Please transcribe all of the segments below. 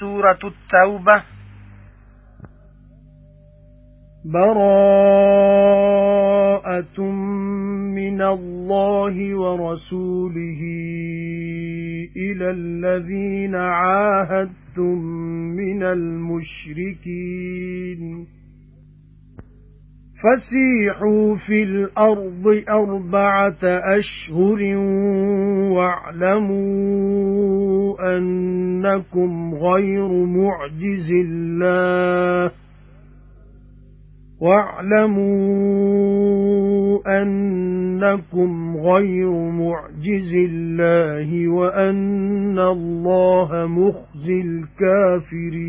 سورة التوبة. براءة من الله ورسوله إلى الذين عاهدتم من المشركين. فَسِيحُوا فِي الْأَرْضِ أَرْبَعَةَ أَشْهُرٍ وَاعْلَمُوا أَنَّكُمْ غَيْرُ مُعْجِزِ اللَّهِ وَاعْلَمُوا أَنَّكُمْ غَيْرُ مُعْجِزِ اللَّهِ وَأَنَّ اللَّهَ مُخْزِي الْكَافِرِينَ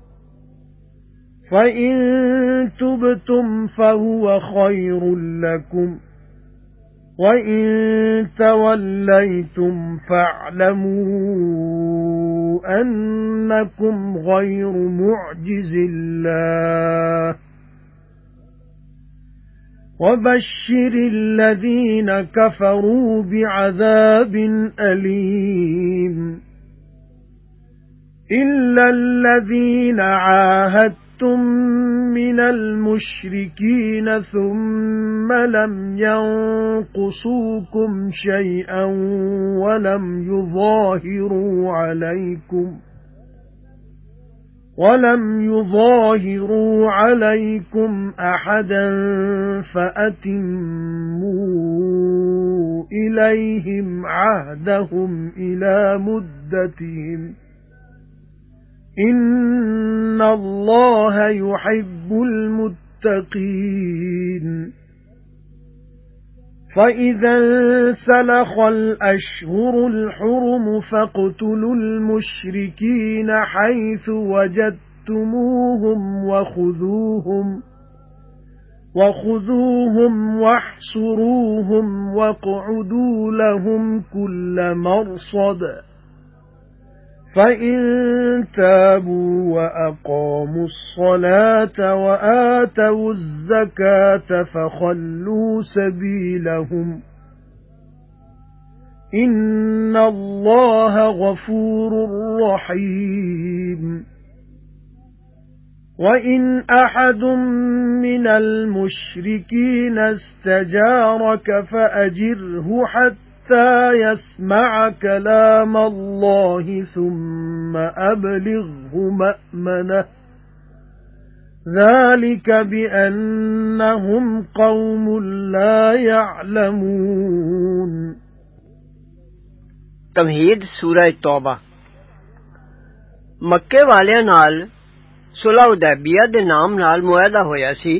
فَإِن تُبْتُمْ فَهُوَ خَيْرٌ لَّكُمْ وَإِن تَوَلَّيْتُمْ فَاعْلَمُوا أَنَّكُمْ غَيْرُ مُعْجِزِ اللَّهِ وَبَشِّرِ الَّذِينَ كَفَرُوا بِعَذَابٍ أَلِيمٍ إِلَّا الَّذِينَ عَاهَدتُّم عَاهَدتُّم مِّنَ الْمُشْرِكِينَ ثُمَّ لَمْ يَنقُصُوكُمْ شَيْئًا وَلَمْ يُظَاهِرُوا عَلَيْكُمْ وَلَمْ يُظَاهِرُوا عَلَيْكُمْ أَحَدًا فَأَتِمُّوا إِلَيْهِمْ عَهْدَهُمْ إِلَى مُدَّتِهِمْ إِنَّ اللَّهَ يُحِبُّ الْمُتَّقِينَ فَإِذَا انسَلَخَ الْأَشْهُرُ الْحُرُمُ فَاقْتُلُوا الْمُشْرِكِينَ حَيْثُ وَجَدتُّمُوهُمْ وَخُذُوهُمْ وَخُذُوهُمْ وَاحْصُرُوهُمْ وَاقْعُدُوا لَهُمْ كُلَّ مَرْصَدٍ فَإِن تَابُوا وَأَقَامُوا الصَّلَاةَ وَآتَوُا الزَّكَاةَ فَخَلُّوا سَبِيلَهُمْ إِنَّ اللَّهَ غَفُورٌ رَّحِيمٌ وَإِنْ أَحَدٌ مِّنَ الْمُشْرِكِينَ اسْتَجَارَكَ فَأَجِرْهُ حَتَّى حَتَّى يَسْمَعَ كَلَامَ اللَّهِ ثُمَّ أَبْلِغْهُ مَأْمَنَهُ. ذَلِكَ بِأَنَّهُمْ قَوْمٌ لَّا يَعْلَمُونَ. تمهيد سورة التوبة مكة والي نال صلح حدیبیہ دي نام نال معاہدہ ہویا سي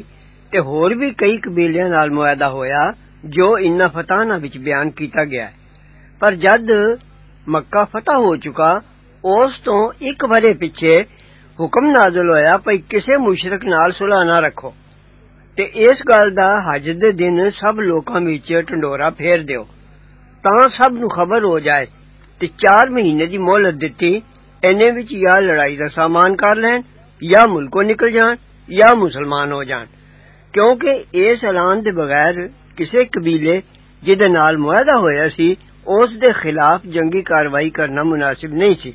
تے ہور بھی کئی قبیلیاں نال معاہدہ سي جو ان فتح وچ بیان کیتا گیا ہے۔ پر جد مکہ فتح ہو چکا، اس تو ایک ورے پیچھے حکم نازل ہویا پئی کسے مشرک نال صلح نہ رکھو۔ تے اس گل دا حج دے دن سب لوکاں وچ ڈھنڈورا پھیر دیو۔ تا سب نو خبر ہو جائے تے چار مہینے دی مہلت دتی، اینے وچ یا لڑائی دا سامان کر لین، یا ملکوں نکل جان، یا مسلمان ہو جان۔ کیونکہ اس اعلان دے بغیر ਕਿਸੇ ਕਬੀਲੇ ਜਿਹਦੇ ਨਾਲ ਮੁਆਹਦਾ ਹੋਇਆ ਸੀ ਉਸ ਦੇ ਖਿਲਾਫ ਜੰਗੀ ਕਾਰਵਾਈ ਕਰਨਾ ਮੁਨਾਸਿਬ ਨਹੀਂ ਸੀ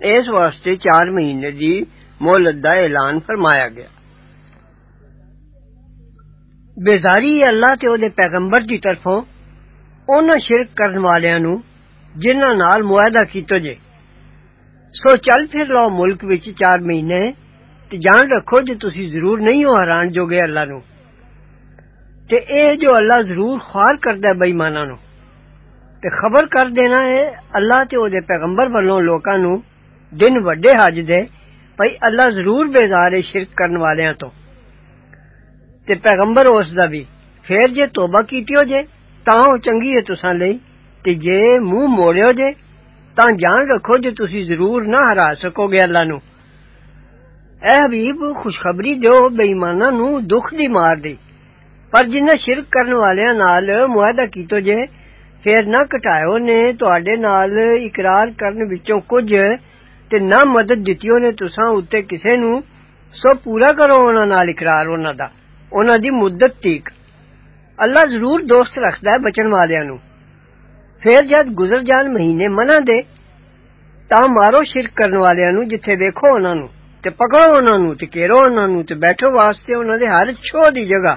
ਇਸ ਵਾਸਤੇ 4 ਮਹੀਨੇ ਦੀ ਮੋਹਲਤ ਦਾ ਐਲਾਨ ਫਰਮਾਇਆ ਗਿਆ ਬੇਜ਼ਾਰੀ ਅੱਲਾਹ ਤੇ ਉਹਦੇ ਪੈਗੰਬਰ ਦੀ ਤਰਫੋਂ ਉਹਨਾਂ ਸ਼ਿਰਕ ਕਰਨ ਵਾਲਿਆਂ ਨੂੰ ਜਿਨ੍ਹਾਂ ਨਾਲ ਮੁਆਹਦਾ ਕੀਤਾ ਜੇ ਸੋ ਚੱਲ ਫਿਰ ਲਓ ਮੁਲਕ ਵਿੱਚ 4 ਮਹੀਨੇ ਤੇ ਜਾਣ ਰੱਖੋ ਜੇ ਤੁਸੀਂ ਜ਼ਰੂਰ ਨਹੀਂ ਹੋ ਹੈਰਾਨ ਜੋਗੇ ਅੱਲਾਹ ਨੂੰ تے اے جو اللہ ضرور خوار کردا ہے بےماناں نو تے خبر کر دینا ہے اللہ تے او دے پیغمبر والوں لوکاں نو دن وڈے حج دے، بھئی اللہ ضرور بیزار ہے شرک کرن والیاں تو۔ تے پیغمبر اس دا بھی، پھر جے توبہ کیتی ہو جے، تاں او چنگی ہے تساں لئی، تے جے منہ موڑیو جے، تاں جان رکھو جے تسی ضرور نہ ہرا سکو گے اللہ نو۔ اے حبیب، خوشخبری دیو بے ایماناں نو دکھ دی مار دی۔ ਪਰ ਜਿਨ੍ਹਾਂ ਸ਼ਿਰਕ ਕਰਨ ਵਾਲਿਆਂ ਨਾਲ ਮੁਆਹਦਾ ਕੀਤੋ ਜੇ ਫੇਰ ਨਾ ਘਟਾਇਓ ਨੇ ਤੁਹਾਡੇ ਨਾਲ ਇਕਰਾਰ ਕਰਨ ਵਿੱਚੋਂ ਕੁਝ ਤੇ ਨਾ ਮਦਦ ਦਿੱਤੀਓ ਨੇ ਤੁਸਾਂ ਉੱਤੇ ਕਿਸੇ ਨੂੰ ਸੋ ਪੂਰਾ ਕਰੋ ਉਹਨਾਂ ਨਾਲ ਇਕਰਾਰ ਉਹਨਾਂ ਦਾ ਉਹਨਾਂ ਦੀ ਮੁੱਦਤ ਤੀਕ ਅੱਲਾ ਜ਼ਰੂਰ ਦੋਸਤ ਰੱਖਦਾ ਹੈ ਬਚਣ ਵਾਲਿਆਂ ਨੂੰ ਫੇਰ ਜਦ ਗੁਜ਼ਰ ਜਾਣ ਮਹੀਨੇ ਮਨਾ ਦੇ ਤਾਂ ਮਾਰੋ ਸ਼ਿਰਕ ਕਰਨ ਵਾਲਿਆਂ ਨੂੰ ਜਿੱਥੇ ਵੇਖੋ ਉਹਨਾਂ ਨੂੰ ਤੇ ਪਕੜੋ ਉਹਨਾਂ ਨੂੰ ਤੇ ਘੇਰੋ ਉਹਨਾਂ ਨੂੰ ਤੇ ਬੈਠੋ ਵਾਸਤੇ ਉਹਨਾਂ ਦੇ ਹਰ ਛੋ ਦੀ ਜਗ੍ਹਾ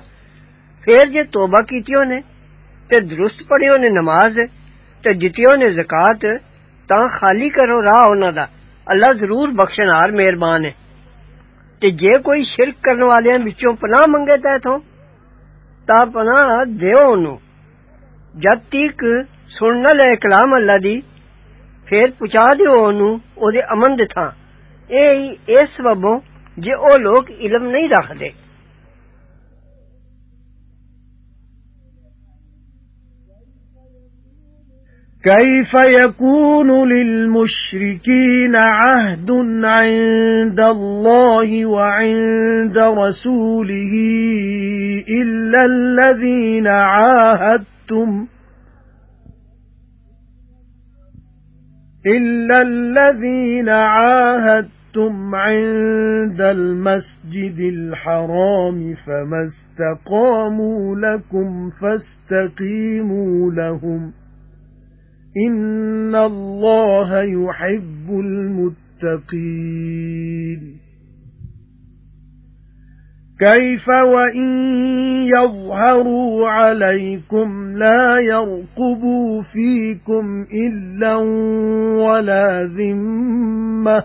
پھر جے توبہ کیتیوں نے تے درست پڑھیو نے نماز، تے جتیوں نے زکات تا خالی کرو راہ انہاں دا۔ اللہ ضرور بخشن ہار مہربان ہے۔ تے جے کوئی شرک کرن والیاں وچوں پناہ منگے تے تھو تا پناہ دیو نو جد تک سن نہ لے کلام اللہ دی، پھر پچا دیو نو او دے امن دے تھا اے اس سببوں جے او لوگ علم نہیں رکھ دے كيف يكون للمشركين عهد عند الله وعند رسوله إلا الذين عاهدتم؟ إلا الذين عاهدتم عند المسجد الحرام فما استقاموا لكم فاستقيموا لهم ۖ. إِنَّ اللَّهَ يُحِبُّ الْمُتَّقِينَ كَيْفَ وَإِن يَظْهَرُوا عَلَيْكُمْ لَا يَرْقُبُوا فِيكُمْ إِلًّا وَلَا ذِمَّةً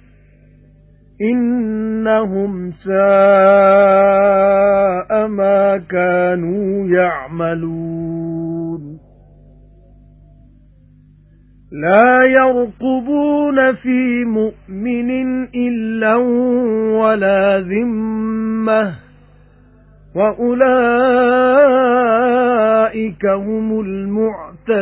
إِنَّهُمْ سَاءَ مَا كَانُوا يَعْمَلُونَ. لَا يَرْقُبُونَ فِي مُؤْمِنٍ إِلًّا وَلَا ذِمَّةً وَأُولَئِكَ هُمُ الْمُعْتَدُونَ.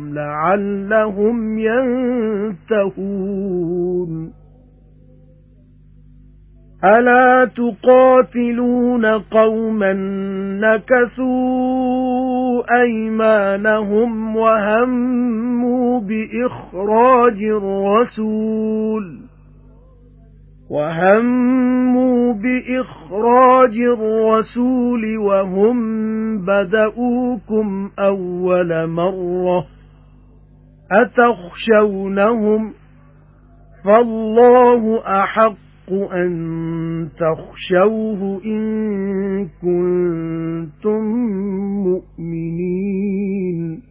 لَعَلَّهُمْ يَنْتَهُونَ. أَلَا تُقَاتِلُونَ قَوْمًا نَكَثُوا أَيْمَانَهُمْ وَهَمُّوا بِإِخْرَاجِ الرَّسُولِ وَهَمُّوا بِإِخْرَاجِ الرَّسُولِ وَهُمْ بَدَؤُوكُمْ أَوَّلَ مَرَّةٍ. أَتَخْشَوْنَهُمْ فَاللَّهُ أَحَقُّ أَن تَخْشَوْهُ إِن كُنتُم مُّؤْمِنِينَ.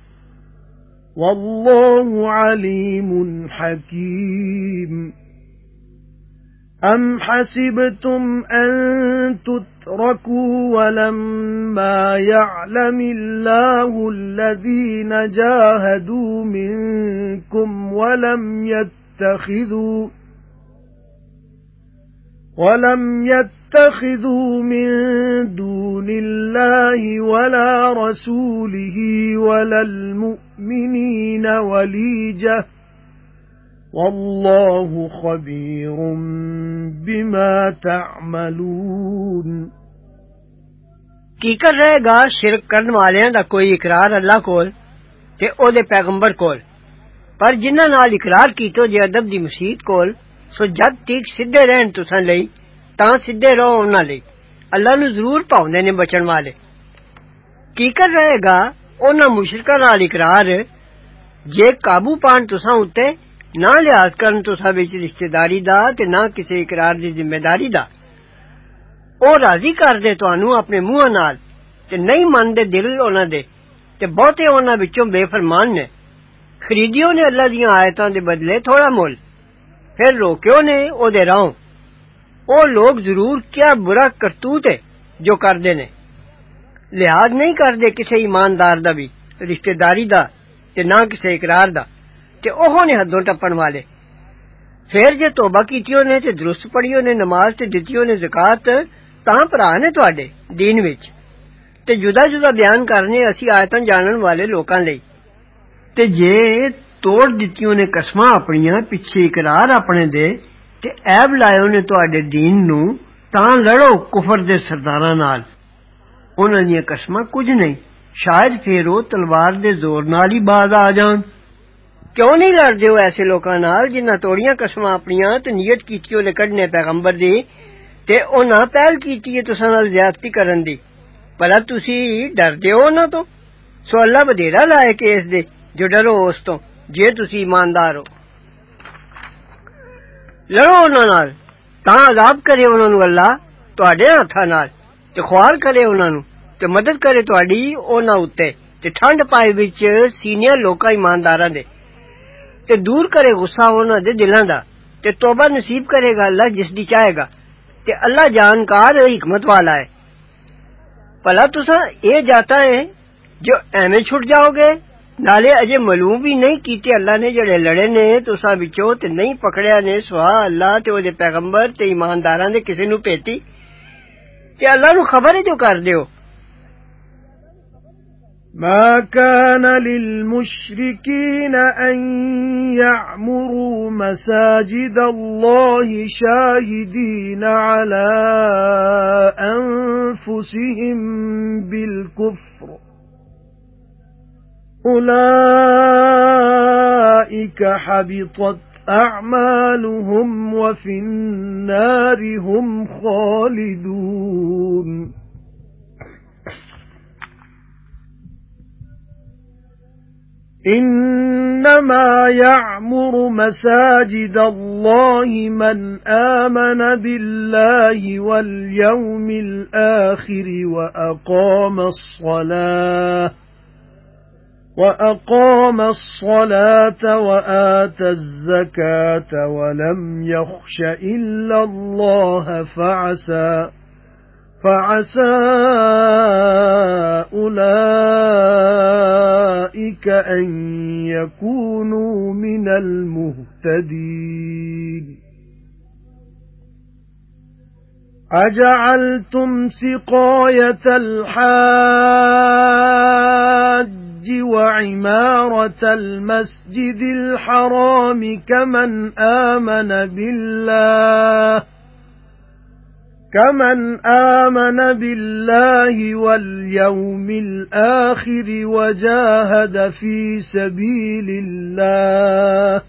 والله عليم حكيم. أَمْ حَسِبْتُمْ أَن تُتْرَكُوا وَلَمَّا يَعْلَمِ اللَّهُ الَّذِينَ جَاهَدُوا مِنكُمْ وَلَمْ يَتَّخِذُوا وَلَمْ يَتَّخِذُوا مِن دُونِ اللَّهِ وَلَا رَسُولِهِ وَلَا الْمُؤْمِنِينَ وَلِيجَةً وَاللَّهُ خَبِيرٌ بِمَا تَعْمَلُونَ حقیقت رہے گا شرک کرنے والیاں دا کوئی اقرار اللہ کول تے أو دے پیغمبر کول؟ پر جنہاں نال اقرار کیتو جے ادب دی ਸੋ ਜਦ ਤੀਕ ਸਿੱਧੇ ਰਹਿਣ ਤੁਸਾਂ ਲਈ ਤਾਂ ਸਿੱਧੇ ਰਹੋ ਉਹਨਾਂ ਲਈ ਅੱਲਾ ਨੂੰ ਜ਼ਰੂਰ ਪਾਉਂਦੇ ਨੇ ਬਚਣ ਵਾਲੇ ਕੀ ਕਰ ਰਹੇਗਾ ਉਹਨਾਂ ਮੁਸ਼ਰਕਾਂ ਨਾਲ ਇਕਰਾਰ ਜੇ ਕਾਬੂ ਪਾਣ ਤੁਸਾਂ ਉੱਤੇ ਨਾ ਲਿਹਾਜ਼ ਕਰਨ ਤੁਸਾਂ ਵਿੱਚ ਰਿਸ਼ਤੇਦਾਰੀ ਦਾ ਤੇ ਨਾ ਕਿਸੇ ਇਕਰਾਰ ਦੀ ਜ਼ਿੰਮੇਵਾਰੀ ਦਾ ਉਹ ਰਾਜ਼ੀ ਕਰਦੇ ਤੁਹਾਨੂੰ ਆਪਣੇ ਮੂੰਹਾਂ ਨਾਲ ਤੇ ਨਹੀਂ ਮੰਨਦੇ ਦਿਲ ਉਹਨਾਂ ਦੇ ਤੇ ਬਹੁਤੇ ਉਹਨਾਂ ਵਿੱਚੋਂ ਬੇਫਰਮਾਨ ਨੇ ਖਰੀਦਿਓ ਨੇ ਅੱਲਾ ਦੀਆਂ ਆਇਤਾਂ ਦੇ ਬਦਲੇ ਥੋੜਾ ਮੁੱਲ پھر روکیو نے أو دے راہ أو لوگ ضرور کیا برا کرتوت ہے جو کردے نے لحاظ نہیں کردے کسے ایماندار دا بھی رشتہ داری دا تے نہ کسے اقرار دا تے اوہوں نے حدوں ٹپن والے پھر جے توبہ کیتی نے تے درست پڑھی نے نماز تے دتی نے زکات تاں بھرا دین وچ تے جدا جدا بیان کرنے اسی آیتن جانن والے لوکاں لئی تے جے ਤੋੜ ਦਿੱਤੀਓ ਨੇ ਕਸਮਾਂ ਆਪਣੀਆਂ ਪਿੱਛੇ ਇਕਰਾਰ ਆਪਣੇ ਦੇ ਤੇ ਐਬ ਲਾਇਓ ਨੇ ਤੁਹਾਡੇ دین ਨੂੰ ਤਾਂ ਲੜੋ ਕੁਫਰ ਦੇ ਸਰਦਾਰਾਂ ਨਾਲ ਉਹਨਾਂ ਦੀਆਂ ਕਸਮਾਂ ਕੁਝ ਨਹੀਂ ਸ਼ਾਇਦ ਫੇਰ ਉਹ ਤਲਵਾਰ ਦੇ ਜ਼ੋਰ ਨਾਲ ਹੀ ਬਾਜ਼ ਆ ਜਾਣ ਕਿਉਂ ਨਹੀਂ ਲੜਦੇ ਹੋ ਐਸੇ ਲੋਕਾਂ ਨਾਲ ਜਿਨ੍ਹਾਂ ਤੋੜੀਆਂ ਕਸਮਾਂ ਆਪਣੀਆਂ ਤੇ ਨੀਅਤ ਕੀਤੀ ਉਹਨੇ ਕੱਢਨੇ ਪੈਗੰਬਰ ਦੀ ਤੇ ਉਹਨਾਂ ਪਹਿਲ ਕੀਤੀ ਹੈ ਤੁਸਾਂ ਨਾਲ ਜ਼ਿਆਦਤੀ ਕਰਨ ਦੀ ਭਲਾ ਤੁਸੀਂ ਡਰਦੇ ਹੋ ਉਹਨਾਂ ਤੋਂ ਸੋ ਅੱਲਾ ਬਧੇਰਾ ਲਾਏ ਕਿ ਇਸ ਦੇ ਜੋ ਡਰੋ ਉਸ ਤੋਂ جے تسی ایماندار ہو لڑو انہاں نال تاں عذاب کرے انہاں نو اللہ تواڈے ہتھاں نال تے خوار کرے انہاں نو تے مدد کرے تواڈی انہاں اُتے تے ٹھنڈ پائے وچ سینے لوکاں ایمانداراں دے تے دور کرے غصہ انہاں دے دلاں دا تے توبہ نصیب کرے گا اللہ جس دی چاہے گا تے اللہ جانکار حکمت والا ہے بھلا تسا اے جاتا ہے جو ایویں چھٹ جاؤ گے ਨਾਲੇ ਅਜੇ ਮਾਲੂਮ ਵੀ ਨਹੀਂ ਕੀਤੇ ਅੱਲਾ ਨੇ ਜਿਹੜੇ ਲੜੇ ਨੇ ਤੁਸਾਂ ਵਿੱਚੋਂ ਤੇ ਨਹੀਂ ਪਕੜਿਆ ਨੇ ਸੁਹਾ ਅੱਲਾ ਤੇ ਉਹਦੇ ਪੈਗੰਬਰ ਤੇ ਇਮਾਨਦਾਰਾਂ ਦੇ ਕਿਸੇ ਨੂੰ ਭੇਤੀ ਤੇ ਅੱਲਾ ਨੂੰ ਖਬਰ ਹੈ ਜੋ ਕਰਦੇ ਹੋ مَا كَانَ لِلْمُشْرِكِينَ أَن يَعْمُرُوا مَسَاجِدَ اللَّهِ شَاهِدِينَ عَلَى أَنفُسِهِم بِالْكُفْرِ أُولَئِكَ حَبِطَتْ أَعْمَالُهُمْ وَفِي النَّارِ هُمْ خَالِدُونَ. إِنَّمَا يَعْمُرُ مَسَاجِدَ اللَّهِ مَنْ آمَنَ بِاللَّهِ وَالْيَوْمِ الْآخِرِ وَأَقَامَ الصَّلَاةَ وَأَقَامَ الصَّلَاةَ وَآتَى الزَّكَاةَ وَلَمْ يَخْشَ إِلَّا اللَّهَ فَعَسَى فَعَسَى أُولَئِكَ أَن يَكُونُوا مِنَ الْمُهْتَدِينَ. أَجَعَلْتُمْ سِقَايَةَ الْحَاجِّ وَعِمَارَةَ الْمَسْجِدِ الْحَرَامِ كَمَنْ آمَنَ بِاللَّهِ كَمَنْ آمَنَ بِاللَّهِ وَالْيَوْمِ الْآخِرِ وَجَاهَدَ فِي سَبِيلِ اللَّهِ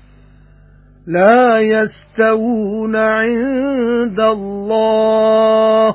لَا يَسْتَوُونَ عِندَ اللَّهِ.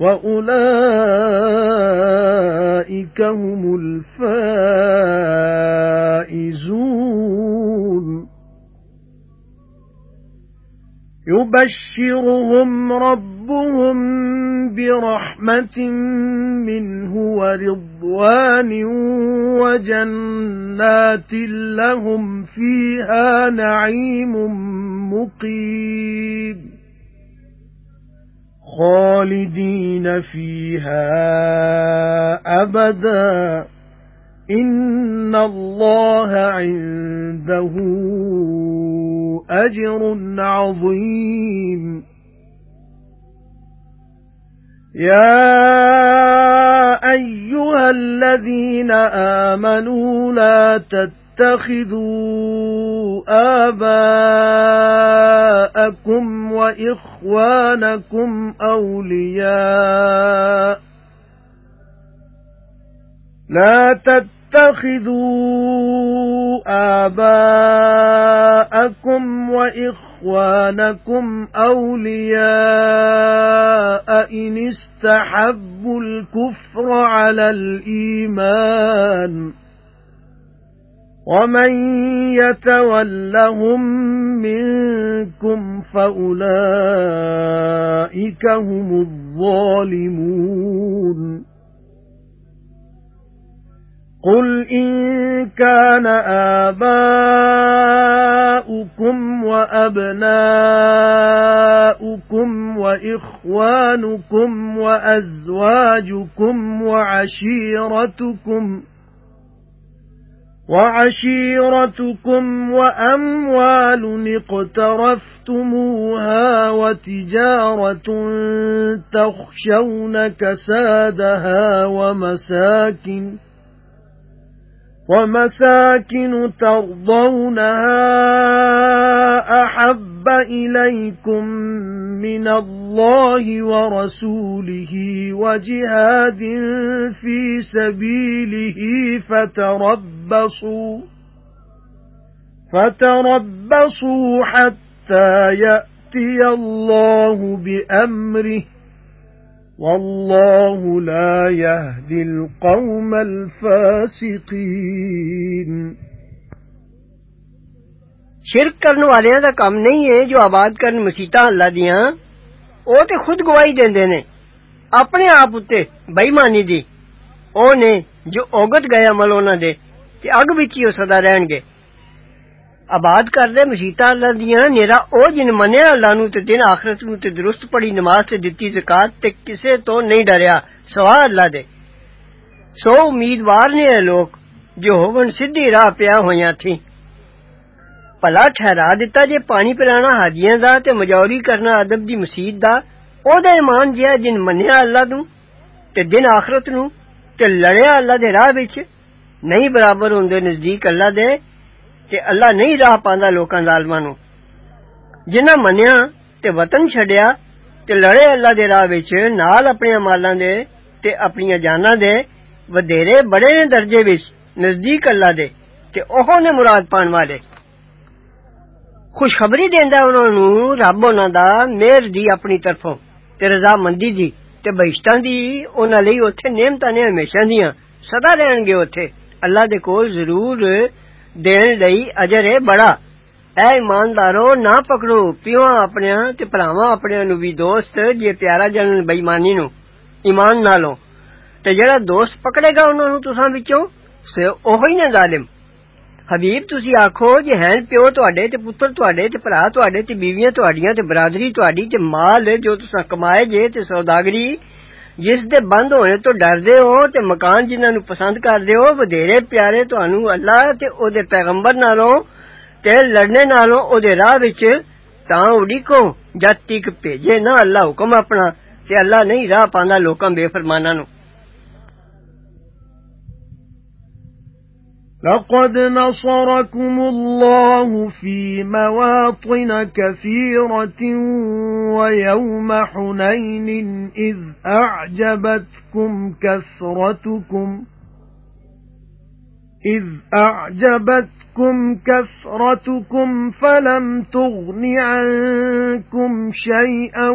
وَأُولَئِكَ هُمُ الْفَائِزُونَ يُبَشِّرُهُمْ رَبُّهُم بِرَحْمَةٍ مِّنْهُ وَرِضْوَانٍ وَجَنَّاتٍ لَّهُمْ فِيهَا نَعِيمٌ مُّقِيمٌ خَالِدِينَ فِيهَا أَبَدًا. إِنَّ اللَّهَ عِندَهُ أَجْرٌ عَظِيمٌ. يَا أَيُّهَا الَّذِينَ آمَنُوا لَا تَتَّخِذُوا آبَاءَكُمْ وَإِخْوَانَكُمْ أَوْلِيَاءَ. لَا تَتَّخِذُوا آبَاءَكُمْ وَإِخْوَانَكُمْ أَوْلِيَاءَ إِنِ اسْتَحَبُّوا الْكُفْرَ عَلَى الْإِيمَانِ. وَمَن يَتَوَلَّهُم مِّنكُمْ فَأُولَئِكَ هُمُ الظَّالِمُونَ قُلْ إِن كَانَ آبَاؤُكُمْ وَأَبْنَاؤُكُمْ وَإِخْوَانُكُمْ وَأَزْوَاجُكُمْ وَعَشِيرَتُكُمْ وَعَشِيرَتُكُمْ وَأَمْوَالٌ اقْتَرَفْتُمُوهَا وَتِجَارَةٌ تَخْشَوْنَ كَسَادَهَا وَمَسَاكِنُ وَمَسَاكِنُ تَرْضَوْنَهَا أَحَبَّ إِلَيْكُمْ مِنَ اللَّهِ وَرَسُولِهِ وَجِهَادٍ فِي سَبِيلِهِ فَتَرَبَّصُوا فَتَرَبَّصُوا حَتَّى يَأْتِيَ اللَّهُ بِأَمْرِهِ والله لا يهدي القوم الفاسقين. شرک کرن والے دا کم نہیں ہے جو آباد کرن مسیطا اللہ دیاں او تے خود گواہی دیندے نے اپنے آپ اتے بےمانی دی او نے جو اوگت گئے عمل انہاں دے تے اگ وچ ہی او سدا رہن گے آباد کر دے مسیتاں اللہ دیاں نرا او جن منیا اللہ نو تے دن آخرت نو تے درست پڑھی نماز تے دتی زکات تے کسے تو نہیں ڈریا سوا اللہ دے سو امیدوار نے اے لوگ جو ہون سیدھی راہ پیا بھلا ٹھہرا دیتا جے پانی پلانا حاجیاں دا تے مجوری کرنا ادب دی مسیت دا او دا ایمان جیا جن منیا اللہ نو تے دن آخرت نو تے لڑیا اللہ دے راہ وچ نہیں برابر ہوندے نزدیک اللہ دے تے اللہ نہیں راہ پاندا لوکاں ظالماں نو جنہاں منیا تے وطن چھڈیا تے لڑے اللہ دے راہ وچ نال اپنے مالاں دے تے اپنی جاناں دے ودیرے بڑے درجے وچ نزدیک اللہ دے تے اوہ نے مراد پان والے ਖੁਸ਼ਖਬਰੀ ਦਿੰਦਾ ਉਹਨਾਂ ਨੂੰ ਰੱਬ ਉਹਨਾਂ ਦਾ ਮਿਹਰ ਦੀ ਆਪਣੀ ਤਰਫੋਂ ਤੇ ਰਜ਼ਾਮੰਦੀ ਦੀ ਤੇ ਬਹਿਸ਼ਤਾਂ ਦੀ ਉਹਨਾਂ ਲਈ ਉੱਥੇ ਨੇਮਤਾਂ ਨੇ ਹਮੇਸ਼ਾ ਦੀਆਂ ਸਦਾ ਰਹਿਣਗੇ ਉੱਥੇ ਅੱਲਾ ਦੇ ਕੋਲ ਜ਼ਰੂਰ ਦੇਣ ਲਈ ਅਜਰ ਹੈ ਬੜਾ ਐ ਇਮਾਨਦਾਰੋ ਨਾ ਪਕੜੋ ਪਿਓਾਂ ਆਪਣਿਆਂ ਤੇ ਭਰਾਵਾਂ ਆਪਣਿਆਂ ਨੂੰ ਵੀ ਦੋਸਤ ਜੇ ਪਿਆਰਾ ਜਨ ਬੇਈਮਾਨੀ ਨੂੰ ਈਮਾਨ ਨਾਲੋਂ ਤੇ ਜਿਹੜਾ ਦੋਸਤ ਪਕੜੇਗਾ ਉਹਨਾਂ ਨੂੰ ਤੁਸਾਂ ਵਿੱਚੋਂ ਸੇ ਉਹ ਹੀ ਨੇ ਜ਼ਾਲਿਮ حبیب، تسی آکھو جی جے ہیں پیو تواڈے تے پتر تواڈے تے بھرا تواڈے تے بیویاں تواڈیاں تے برادری تواڈی تے مال جو تساں کمائے جے تے سوداگری جس دے بند ہونے تو ڈردے ہو تے مکان جنہ نو پسند کردے ہو ودھیرے پیارے تانوں اللہ تے او دے پیغمبر نالوں تے لڑنے نالوں او دے راہ وچ تاں اڑیکو جد تک بھیجے نہ اللہ حکم اپنا، تے اللہ نہیں راہ پاندا لوکاں بے فرمانا نو لَقَدْ نَصَرَكُمُ اللَّهُ فِي مَوَاطِنَ كَثِيرَةٍ وَيَوْمَ حُنَيْنٍ إِذْ أَعْجَبَتْكُمْ كَثْرَتُكُمْ إِذْ أَعْجَبَتْكُمْ كَثْرَتُكُمْ فَلَمْ تُغْنِ عَنكُمْ شَيْئًا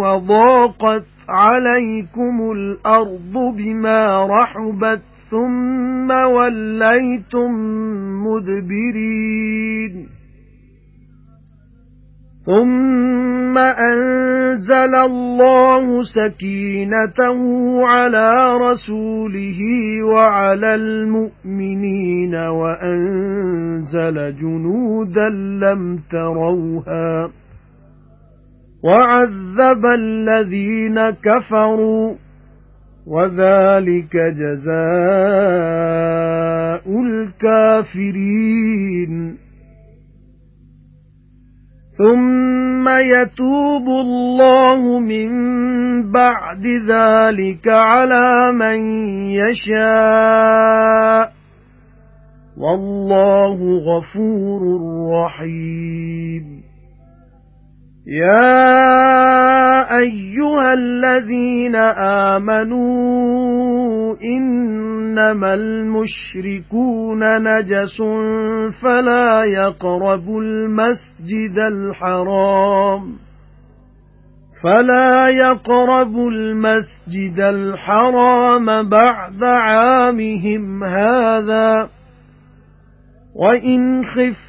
وَضَاقَتْ عَلَيْكُمُ الْأَرْضُ بِمَا رَحُبَتْ ثُمَّ وَلَّيْتُمْ مُدْبِرِينَ ثُمَّ أَنزَلَ اللَّهُ سَكِينَتَهُ عَلَى رَسُولِهِ وَعَلَى الْمُؤْمِنِينَ وَأَنزَلَ جُنُودًا لَّمْ تَرَوْهَا وَعَذَّبَ الَّذِينَ كَفَرُوا وَذَلِكَ جَزَاءُ الْكَافِرِينَ. ثُمَّ يَتُوبُ اللَّهُ مِن بَعْدِ ذَلِكَ عَلَى مَن يَشَاءُ. وَاللَّهُ غَفُورٌ رَّحِيمٌ. يَا أَيُّهَا الَّذِينَ آمَنُوا إِنَّمَا الْمُشْرِكُونَ نَجَسٌ فَلَا يَقْرَبُوا الْمَسْجِدَ الْحَرَامَ فَلَا يَقْرَبُوا الْمَسْجِدَ الْحَرَامَ بَعْدَ عَامِهِمْ هَذَا وَإِنْ خِفْتُمْ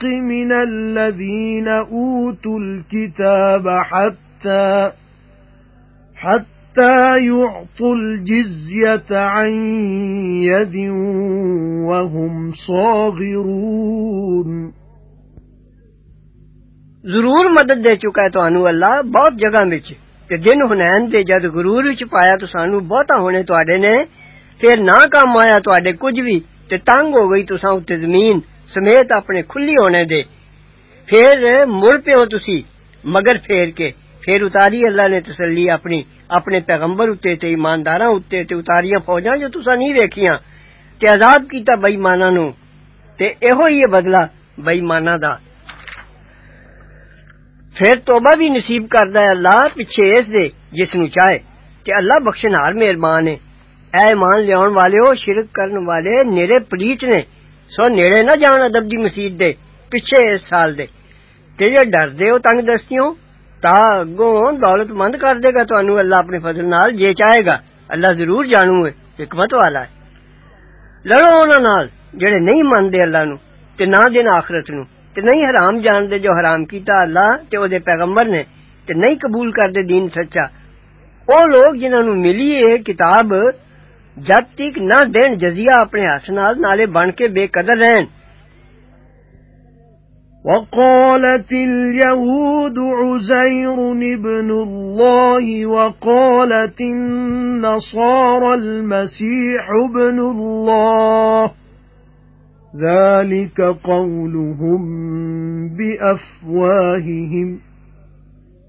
الْحَقِّ مِنَ الَّذِينَ أُوتُوا الْكِتَابَ حَتَّى حَتَّى يُعْطُوا الْجِزْيَةَ عَن يَدٍ وَهُمْ صَاغِرُونَ ਜ਼ਰੂਰ ਮਦਦ ਦੇ ਚੁੱਕਾ ਹੈ ਤੁਹਾਨੂੰ ਅੱਲਾ ਬਹੁਤ ਜਗ੍ਹਾ ਵਿੱਚ ਤੇ ਦਿਨ ਹੁਨੈਨ ਦੇ ਜਦ ਗਰੂਰ ਵਿੱਚ ਪਾਇਆ ਤਾਂ ਸਾਨੂੰ ਬਹੁਤਾ ਹੋਣੇ ਤੁਹਾਡੇ ਨੇ ਫਿਰ ਨਾ ਕੰਮ ਆਇਆ ਤੁਹਾਡੇ ਕੁਝ ਵੀ ਤੇ ਤੰਗ ਹੋ ਗਈ ਤੁਸਾਂ ਉੱਤੇ ਜ਼ਮੀਨ سمیت اپنے کھلی ہونے دے۔ پھر مڑ پیو تسی، مگر پھیر کے۔ پھر اتاری اللہ نے تسلی اپنی، اپنے پیغمبر اتے تے، ایمانداراں اتے تے اتاریاں فوجاں جو تسا نہیں ویکھیاں۔ تے عذاب کیتا بے ایماناں نو۔ تے ایہو ہی بدلہ بے ایماناں دا۔ پھر توبہ بھی نصیب کردا ہے اللہ پیچھے اس دے، جس نو چاہے۔ تے اللہ بخشنہار مہربان ہے۔ اے ایمان لیاون والے ہو شرک کرن والے نیرے نے۔ سو نیڑے نہ جان ادب دی مسیت دے، پیچھے اس سال دے۔ تے جے ڈردے ہو تنگ دستیوں؟ تا اگوں دولت مند کر دے گا تانوں، اللہ اپنے فضل نال جے چاہے گا۔ اللہ ضرور جانو ہے حکمت والا ہے لڑو انہاں نال، جڑے نہیں مندے اللہ نو تے نہ دین آخرت نو تے نہیں حرام جان دے جو حرام کیتا اللہ تے او دے پیغمبر نے، تے نہیں قبول کردے دین سچا۔ او لوگ جنہاں نو ملی ہے کتاب ਜਦ ਤੱਕ ਨਾ ਦੇਣ ਜਜ਼ੀਆ ਆਪਣੇ ਹੱਥ ਨਾਲ ਨਾਲੇ ਬਣ ਕੇ ਬੇਕਦਰ ਰਹਿਣ وَقَالَتِ الْيَهُودُ عُزَيْرٌ ابْنُ اللَّهِ وَقَالَتِ النَّصَارَى الْمَسِيحُ ابْنُ اللَّهِ ذَلِكَ قَوْلُهُم بِأَفْوَاهِهِمْ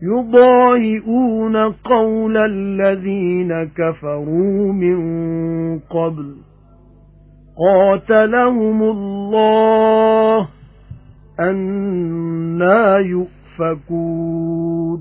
يُضَاهِئُونَ قَوْلَ الَّذِينَ كَفَرُوا مِن قَبْلُ. قَاتَلَهُمُ اللَّهُ أَنَّى يُؤْفَكُونَ.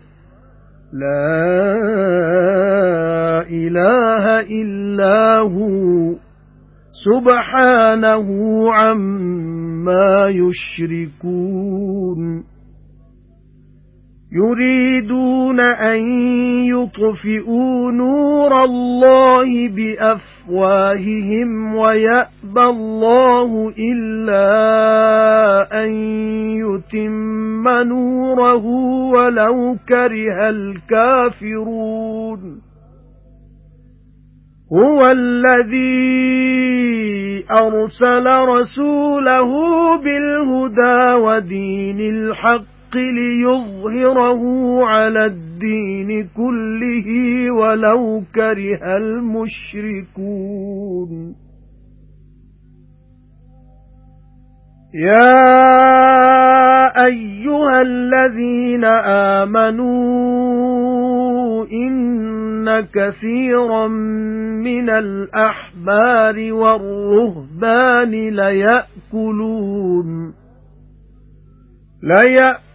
لَا إِلَٰهَ إِلَّا هُوَ سُبْحَانَهُ عَمَّا يُشْرِكُونَ يُرِيدُونَ أَن يُطْفِئُوا نُورَ اللَّهِ بِأَفْوَاهِهِمْ وَيَأْبَى اللَّهُ إِلَّا أَن يُتِمَّ نُورَهُ وَلَوْ كَرِهَ الْكَافِرُونَ. هُوَ الَّذِي أَرْسَلَ رَسُولَهُ بِالْهُدَى وَدِينِ الْحَقِّ لِيُظْهِرَهُ عَلَى الدِّينِ كُلِّهِ وَلَوْ كَرِهَ الْمُشْرِكُونَ. يَا أَيُّهَا الَّذِينَ آمَنُوا إِنَّ كَثِيرًا مِنَ الْأَحْبَارِ وَالرُّهْبَانِ لَيَأْكُلُونَ لَيَأْكُلُونَ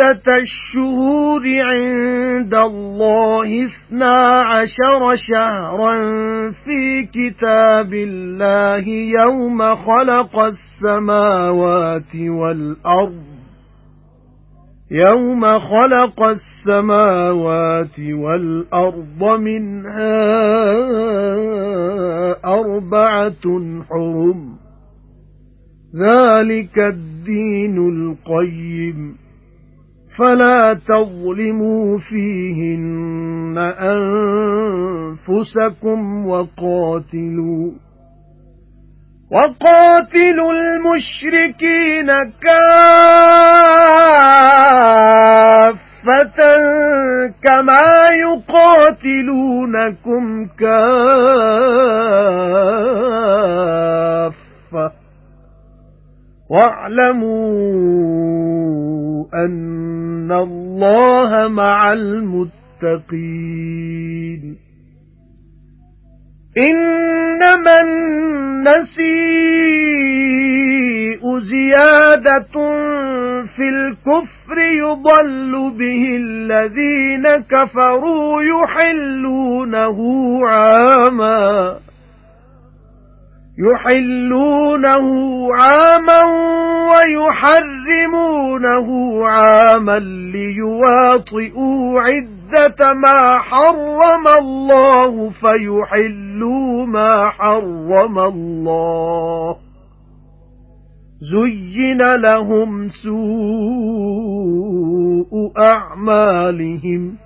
عِدَّةَ الشُّهُورِ عِندَ اللَّهِ اثْنَا عَشَرَ شَهْرًا فِي كِتَابِ اللَّهِ يَوْمَ خَلَقَ السَّمَاوَاتِ وَالْأَرْضَ يَوْمَ خَلَقَ السَّمَاوَاتِ وَالْأَرْضَ مِنْهَا أَرْبَعَةٌ حُرُمٌ ذَلِكَ الدِّينُ الْقَيِّمُ فَلَا تَظْلِمُوا فِيهِنَّ أَنفُسَكُمْ وَقَاتِلُوا وَقَاتِلُوا الْمُشْرِكِينَ كَافَّةً كَمَا يُقَاتِلُونَكُمْ كَافَّةً. وَاعْلَمُوا أَنَّ اللَّهَ مَعَ الْمُتَّقِينَ. إِنَّمَا النَّسِيءُ زِيَادَةٌ فِي الْكُفْرِ يُضَلُّ بِهِ الَّذِينَ كَفَرُوا يُحِلُّونَهُ عَامًا. يُحِلُّونَهُ عَامًا وَيُحَرِّمُونَهُ عَامًا لِيُوَاطِئُوا عِدَّةَ مَا حَرَّمَ اللَّهُ فَيُحِلُّوا مَا حَرَّمَ اللَّهُ. زُيِّنَ لَهُمْ سُوءُ أَعْمَالِهِمْ.